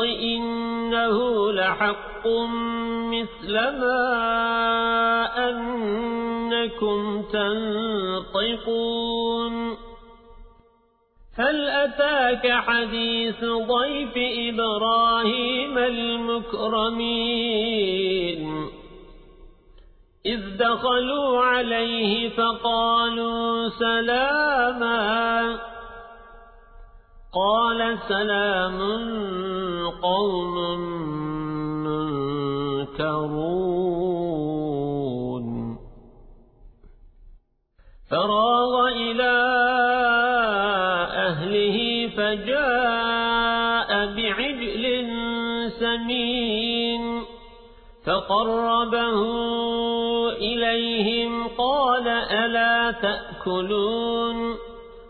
إنه لحق مثل ما أنكم تنطقون. هل أتاك حديث ضيف إبراهيم المكرمين؟ إذ دخلوا عليه فقالوا سلاما قال سلام قوم منكرون. فراغ إلى أهله فجاء بعجل سمين. فقربه إليهم قال ألا تأكلون؟